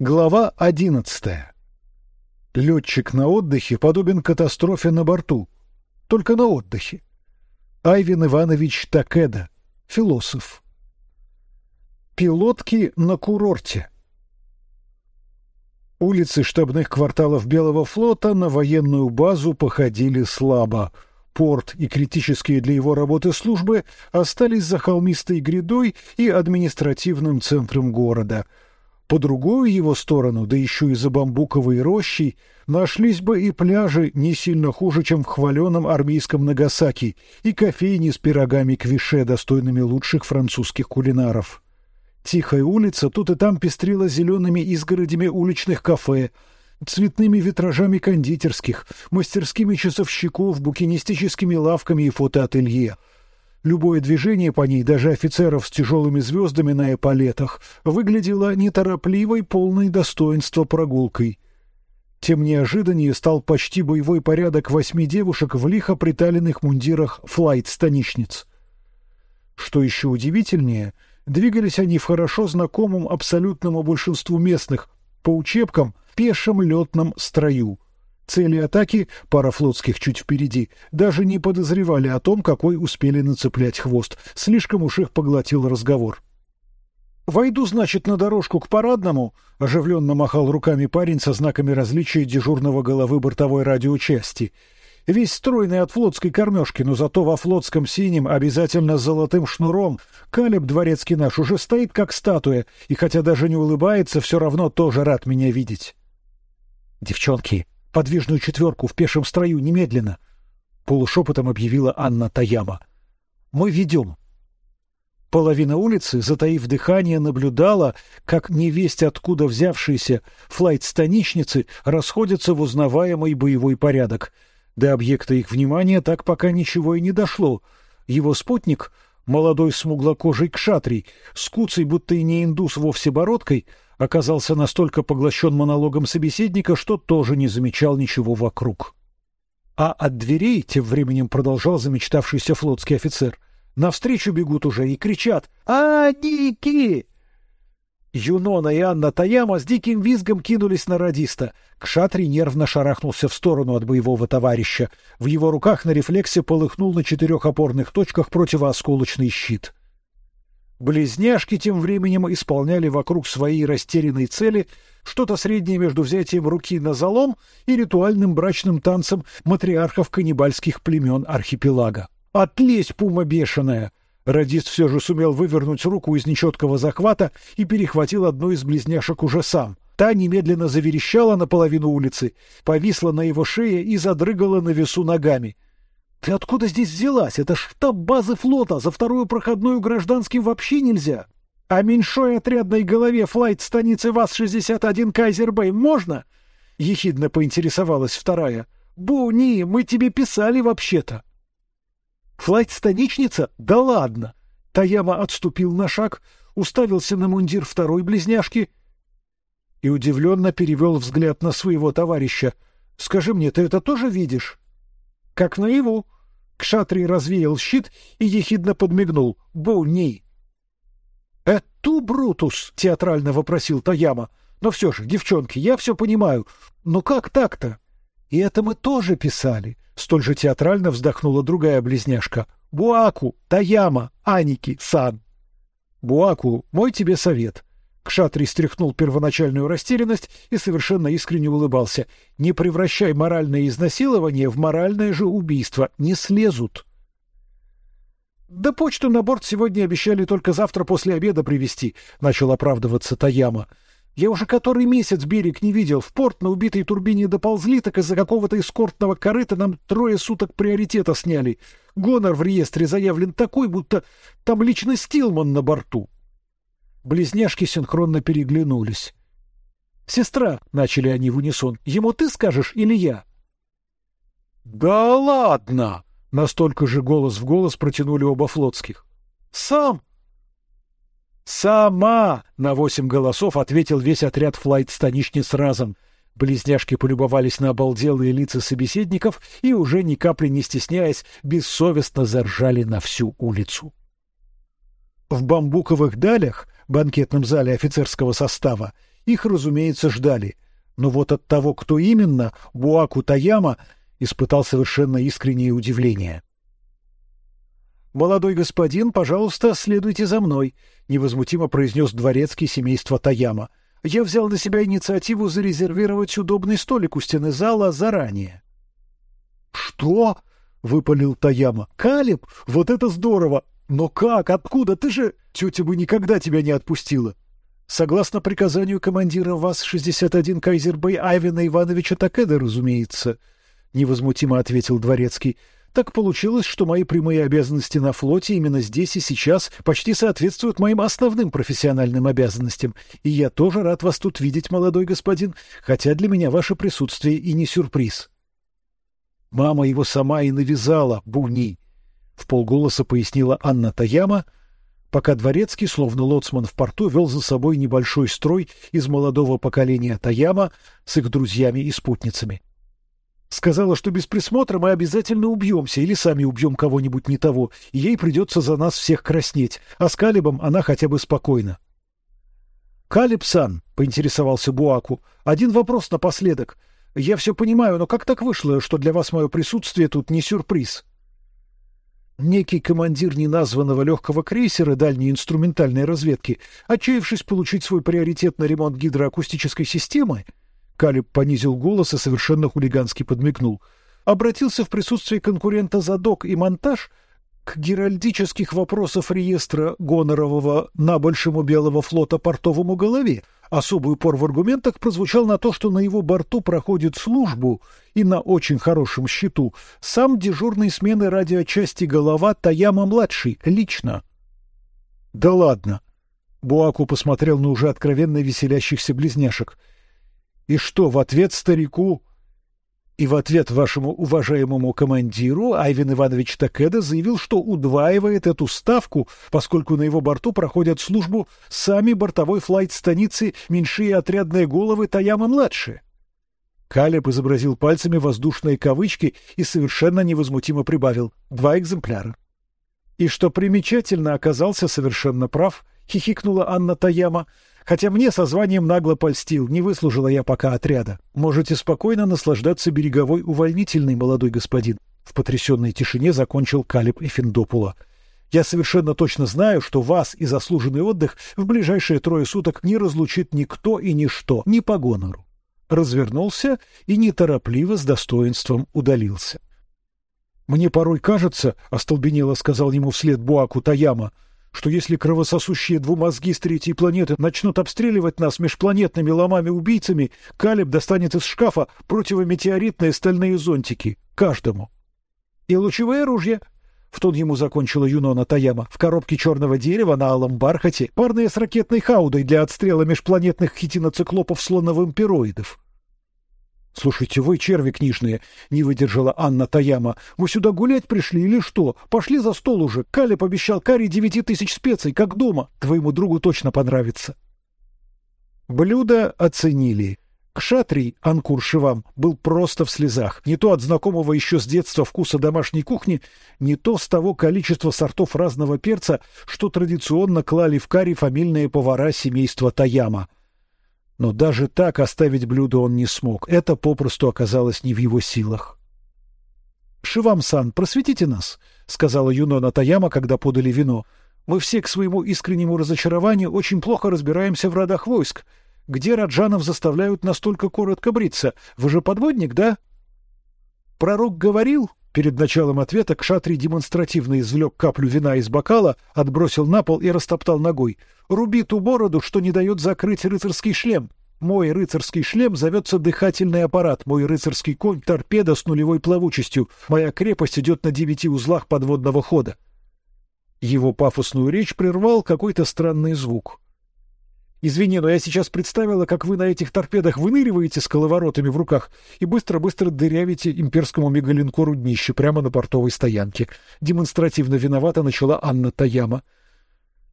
Глава одиннадцатая. Летчик на отдыхе подобен катастрофе на борту, только на отдыхе. Айвин Иванович Такеда, философ. Пилотки на курорте. Улицы штабных кварталов Белого флота на военную базу походили слабо. Порт и критические для его работы службы остались за холмистой грядой и административным центром города — по другую его сторону, да еще и за бамбуковой рощей, нашлись бы и пляжи не сильно хуже, чем в хваленом армейском Нагасаки, и кофейни с пирогами квише, достойными лучших французских кулинаров. Тихая улица тут и там пестрила зелеными изгородями уличных кафе, цветными витражами кондитерских, мастерскими часовщиков, букинистическими лавками и фотоателье — Любое движение по ней, даже офицеров с тяжелыми звездами на эполетах, выглядело неторопливой, полной достоинства прогулкой. Тем неожиданнее стал почти боевой порядок восьми девушек в лихо приталенных мундирах флайт-станичниц. Что еще удивительнее, двигались они в хорошо знакомом абсолютному большинству местных по учебкам пешем летном строю — Цели атаки, пара флотских чуть впереди, даже не подозревали о том, какой успели нацеплять хвост. Слишком уж их поглотил разговор. «Войду, значит, на дорожку к парадному», — оживленно махал руками парень со знаками различия дежурного головы бортовой радиочасти. Весь стройный от флотской кормежки, но зато во флотском синем, обязательно с золотым шнуром. Калеб дворецкий наш уже стоит как статуя, и хотя даже не улыбается, все равно тоже рад меня видеть. «Девчонки, подвижную четверку в пешем строю немедленно, полушепотом объявила Анна Таяма. Мы ведем. Половина улицы, затаив дыхание, наблюдала, как невесть откуда взявшиеся флайт-станичницы расходятся в узнаваемый боевой порядок. До объекта их внимания так пока ничего и не дошло. Его спутник, молодой смуглокожий кшатрий, с куцей, будто и не индус вовсе бородкой, оказался настолько поглощен монологом собеседника, что тоже не замечал ничего вокруг. А от дверей тем временем продолжал замечтавшийся флотский офицер. Навстречу бегут уже и кричат «А, дики!» Юнона и Анна Таяма с диким визгом кинулись на радиста. Кшатри нервно шарахнулся в сторону от боевого товарища. В его руках на рефлексе полыхнул на четырех опорных точках противоосколочный щит. Близняшки тем временем исполняли вокруг своей растерянной цели что-то среднее между взятием руки на залом и ритуальным брачным танцем матриархов каннибальских племен архипелага. Отлезь, пума бешеная! Радист все же сумел вывернуть руку из нечеткого захвата и перехватил одну из близняшек уже сам. Та немедленно заверещала на половину улицы, повисла на его шее и задрыгала на весу ногами. Ты откуда здесь взялась? Это штаб базы флота, за вторую проходную гражданским вообще нельзя. А меньшой отрядной голове флайт станицы ВАЗ-61 Кайзербэй можно? Ехидно поинтересовалась вторая. Буни, мы тебе писали вообще-то. Флайт-станичница? Да ладно. Таяма отступил на шаг, уставился на мундир второй близняшки и удивленно перевел взгляд на своего товарища. Скажи мне, ты это тоже видишь? Как наяву. Кшатри развеял щит и ехидно подмигнул. «Буни!» «Эту, Брутус!» — театрально вопросил Таяма. «Но все же, девчонки, я все понимаю. Но как так-то?» «И это мы тоже писали!» — столь же театрально вздохнула другая близняшка. «Буаку, Таяма, Аники, Сан!» «Буаку, мой тебе совет. Кшатри стряхнул первоначальную растерянность и совершенно искренне улыбался. «Не превращай моральное изнасилование в моральное же убийство. Не слезут». «Да почту на борт сегодня обещали только завтра после обеда привезти», — начал оправдываться Таяма. «Я уже который месяц берег не видел. В порт на убитой турбине доползли, так из-за какого-то эскортного корыта нам трое суток приоритета сняли. Гонор в реестре заявлен такой, будто там лично Стилман на борту». Близняшки синхронно переглянулись. «Сестра», — начали они в унисон, — «ему ты скажешь или я?» «Да ладно!» — настолько же голос в голос протянули оба флотских. «Сам!» «Сама!» — на восемь голосов ответил весь отряд флайт-станичниц разом. Близняшки полюбовались на обалделые лица собеседников и, уже ни капли не стесняясь, бессовестно заржали на всю улицу. В бамбуковых далях банкетном зале офицерского состава, Их, разумеется, ждали. Но вот от того, кто именно, Буаку Таяма испытал совершенно искреннее удивление. Молодой господин, пожалуйста, следуйте за мной, невозмутимо произнес дворецкий семейства Таяма. Я взял на себя инициативу зарезервировать удобный столик у стены зала заранее. Что? выпалил Таяма. Калиб, вот это здорово! Но как? Откуда? Ты же тетя бы никогда тебя не отпустила. Согласно приказанию командира ВАЗ-61 Кайзербей Айвена Ивановича Такеда, разумеется, невозмутимо ответил дворецкий. Так получилось, что мои прямые обязанности на флоте именно здесь и сейчас почти соответствуют моим основным профессиональным обязанностям, и я тоже рад вас тут видеть, молодой господин, хотя для меня ваше присутствие и не сюрприз. Мама его сама и навязала, Буни, в полголоса пояснила Анна Таяма, пока дворецкий, словно лоцман в порту, вел за собой небольшой строй из молодого поколения Таяма с их друзьями и спутницами. Сказала, что без присмотра мы обязательно убьемся или сами убьем кого-нибудь не того, и ей придется за нас всех краснеть, а с Калибом она хотя бы спокойна. Калиб-сан, поинтересовался Буаку, один вопрос напоследок. Я все понимаю, но как так вышло, что для вас мое присутствие тут не сюрприз? Некий командир неназванного легкого крейсера дальней инструментальной разведки, отчаявшись получить свой приоритет на ремонт гидроакустической системы, Калиб понизил голос и совершенно хулигански подмигнул, обратился в присутствии конкурента за док и монтаж к геральдических вопросов реестра гонорового на большому белого флота портовому голове, Особый упор в аргументах прозвучал на то, что на его борту проходит службу и на очень хорошем счету сам дежурный смены радиочасти голова Таяма младший лично. Да ладно. Буаку посмотрел на уже откровенно веселящихся близняшек. И что в ответ старику и в ответ вашему уважаемому командиру Айвен Иванович Такеда заявил, что удваивает эту ставку, поскольку на его борту проходят службу сами бортовой флайт станицы меньшие отрядные головы Таяма-младшие. Калеб изобразил пальцами воздушные кавычки и совершенно невозмутимо прибавил «два экземпляра». И что примечательно, оказался совершенно прав, хихикнула Анна Таяма, Хотя мне со званием нагло польстил, не выслужила я пока отряда. Можете спокойно наслаждаться береговой увольнительной, молодой господин. В потрясенной тишине закончил Калиб Эфиндопула. Я совершенно точно знаю, что вас и заслуженный отдых в ближайшие трое суток не разлучит никто и ничто, ни по гонору. Развернулся и неторопливо с достоинством удалился. Мне порой кажется, остолбенело сказал ему вслед Буаку Таяма, что если кровососущие двумозги с третьей планеты начнут обстреливать нас межпланетными ломами-убийцами, Калиб достанет из шкафа противометеоритные стальные зонтики каждому. И лучевые ружья. В тон ему закончила Юнона Таяма. В коробке черного дерева на алом бархате парные с ракетной хаудой для отстрела межпланетных хитиноциклопов слоновым пироидов. Слушайте, вы черви книжные, не выдержала Анна Таяма. Вы сюда гулять пришли или что? Пошли за стол уже. Калеб обещал карри девяти тысяч специй, как дома. Твоему другу точно понравится. Блюдо оценили. Кшатрий Анкур Шивам был просто в слезах, не то от знакомого еще с детства вкуса домашней кухни, не то с того количества сортов разного перца, что традиционно клали в карри фамильные повара семейства Таяма. Но даже так оставить блюдо он не смог. Это попросту оказалось не в его силах. Шивам-сан, просветите нас, сказала Юнона Таяма, когда подали вино. Мы все к своему искреннему разочарованию очень плохо разбираемся в родах войск. Где раджанов заставляют настолько коротко бриться? Вы же подводник, да? Пророк говорил, Перед началом ответа Кшатри демонстративно извлек каплю вина из бокала, отбросил на пол и растоптал ногой. «Руби ту бороду, что не дает закрыть рыцарский шлем. Мой рыцарский шлем зовется дыхательный аппарат, мой рыцарский конь — торпеда с нулевой плавучестью, моя крепость идет на девяти узлах подводного хода». Его пафосную речь прервал какой-то странный звук. Извини, но я сейчас представила, как вы на этих торпедах выныриваете с коловоротами в руках и быстро-быстро дырявите имперскому мегалинкору днище прямо на портовой стоянке. Демонстративно виновата начала Анна Таяма.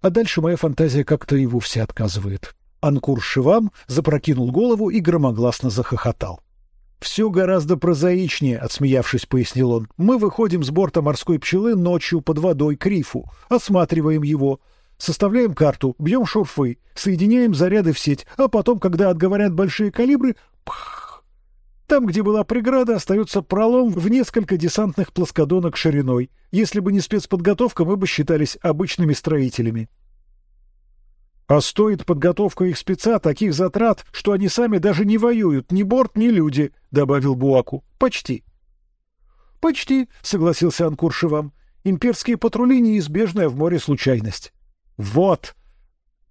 А дальше моя фантазия как-то и вовсе отказывает. Анкур Шивам запрокинул голову и громогласно захохотал. Все гораздо прозаичнее, отсмеявшись, пояснил он. Мы выходим с борта морской пчелы ночью под водой к рифу, осматриваем его, Составляем карту, бьем шурфы, соединяем заряды в сеть, а потом, когда отговорят большие калибры, пх, там, где была преграда, остается пролом в несколько десантных плоскодонок шириной. Если бы не спецподготовка, мы бы считались обычными строителями. А стоит подготовка их спеца таких затрат, что они сами даже не воюют, ни борт, ни люди, добавил Буаку. Почти. Почти, согласился Анкур Шивам. Имперские патрули неизбежная в море случайность. Вот.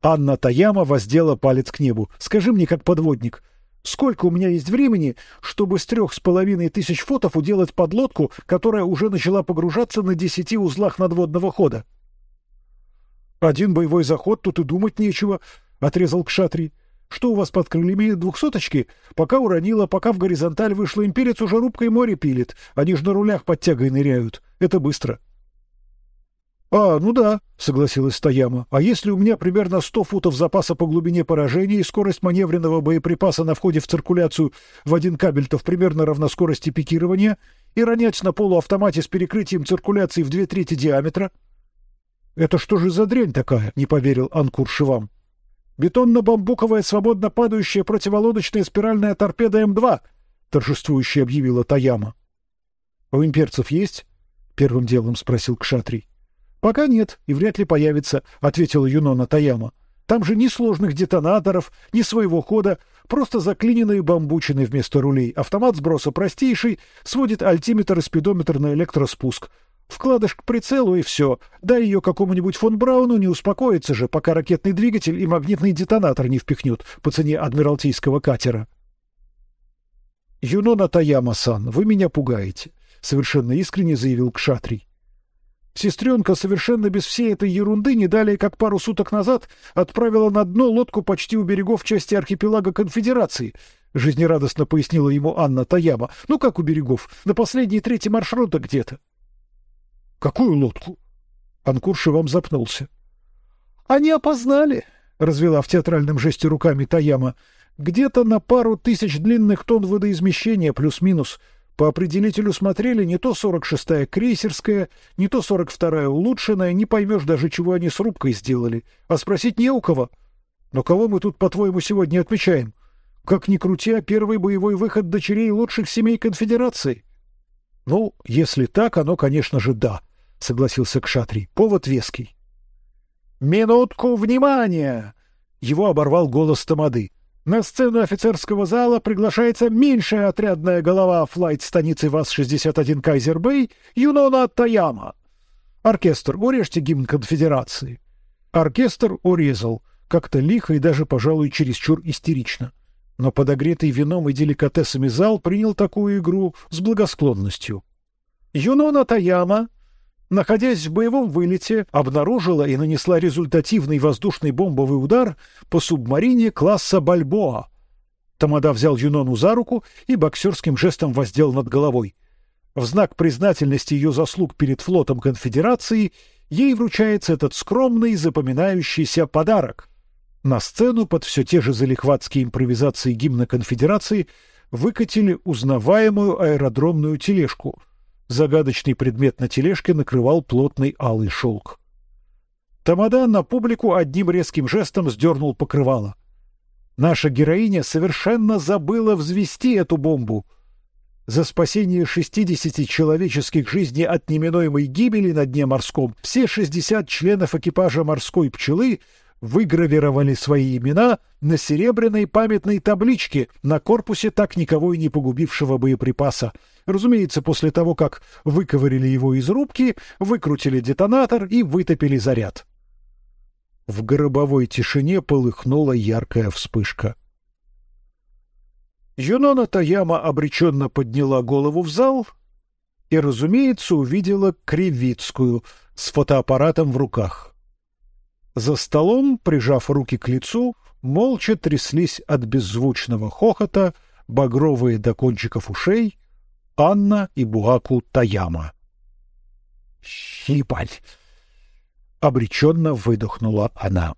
Анна Таяма воздела палец к небу. Скажи мне, как подводник, сколько у меня есть времени, чтобы с трех с половиной тысяч футов уделать подлодку, которая уже начала погружаться на десяти узлах надводного хода? Один боевой заход, тут и думать нечего, отрезал Кшатри. Что у вас под крыльями двухсоточки? Пока уронила, пока в горизонталь вышла имперец, уже рубкой море пилит. Они ж на рулях под ныряют. Это быстро. А, ну да, согласилась Стояма. А если у меня примерно сто футов запаса по глубине поражения и скорость маневренного боеприпаса на входе в циркуляцию в один кабель-то примерно равна скорости пикирования, и ронять на полуавтомате с перекрытием циркуляции в две трети диаметра — это что же за дрянь такая? Не поверил Анкур Шивам. Бетонно-бамбуковая свободно падающая противолодочная спиральная торпеда М2, торжествующе объявила Таяма. У имперцев есть? Первым делом спросил Кшатрий. Пока нет и вряд ли появится, ответила Юнона Таяма. Там же ни сложных детонаторов, ни своего хода, просто заклиненные бамбучины вместо рулей. Автомат сброса простейший, сводит альтиметр и спидометр на электроспуск. Вкладыш к прицелу и все. Дай ее какому-нибудь фон Брауну, не успокоится же, пока ракетный двигатель и магнитный детонатор не впихнет по цене адмиралтейского катера. Юнона Таяма-сан, вы меня пугаете, совершенно искренне заявил Кшатрий. Сестренка совершенно без всей этой ерунды не далее, как пару суток назад, отправила на дно лодку почти у берегов части архипелага Конфедерации. Жизнерадостно пояснила ему Анна Таяма. Ну как у берегов? На последней трети маршрута где-то. Какую лодку? Анкурши вам запнулся. Они опознали, развела в театральном жесте руками Таяма. Где-то на пару тысяч длинных тонн водоизмещения плюс-минус. По определителю смотрели не то сорок шестая крейсерская, не то сорок вторая улучшенная, не поймешь даже, чего они с рубкой сделали. А спросить не у кого. Но кого мы тут, по-твоему, сегодня отмечаем? Как ни крути, а первый боевой выход дочерей лучших семей конфедерации. Ну, если так, оно, конечно же, да согласился Кшатри. Повод веский. Минутку внимания! Его оборвал голос Тамады. На сцену офицерского зала приглашается меньшая отрядная голова флайт станицы ВАЗ-61 Кайзер-Бэй Юнона Таяма. Оркестр, урежьте гимн конфедерации. Оркестр урезал, как-то лихо и даже, пожалуй, чересчур истерично. Но подогретый вином и деликатесами зал принял такую игру с благосклонностью. Юнона Таяма находясь в боевом вылете, обнаружила и нанесла результативный воздушный бомбовый удар по субмарине класса Бальбоа. Тамада взял Юнону за руку и боксерским жестом воздел над головой. В знак признательности ее заслуг перед флотом конфедерации ей вручается этот скромный, запоминающийся подарок. На сцену под все те же залихватские импровизации гимна конфедерации выкатили узнаваемую аэродромную тележку — Загадочный предмет на тележке накрывал плотный алый шелк. Тамада на публику одним резким жестом сдернул покрывало. Наша героиня совершенно забыла взвести эту бомбу. За спасение шестидесяти человеческих жизней от неминуемой гибели на дне морском все шестьдесят членов экипажа морской пчелы выгравировали свои имена на серебряной памятной табличке на корпусе так никого и не погубившего боеприпаса. Разумеется, после того, как выковырили его из рубки, выкрутили детонатор и вытопили заряд. В гробовой тишине полыхнула яркая вспышка. Юнона Таяма обреченно подняла голову в зал и, разумеется, увидела Кривицкую с фотоаппаратом в руках. За столом, прижав руки к лицу, молча тряслись от беззвучного хохота багровые до кончиков ушей Анна и Буаку Таяма. «Щипать!» — обреченно выдохнула она.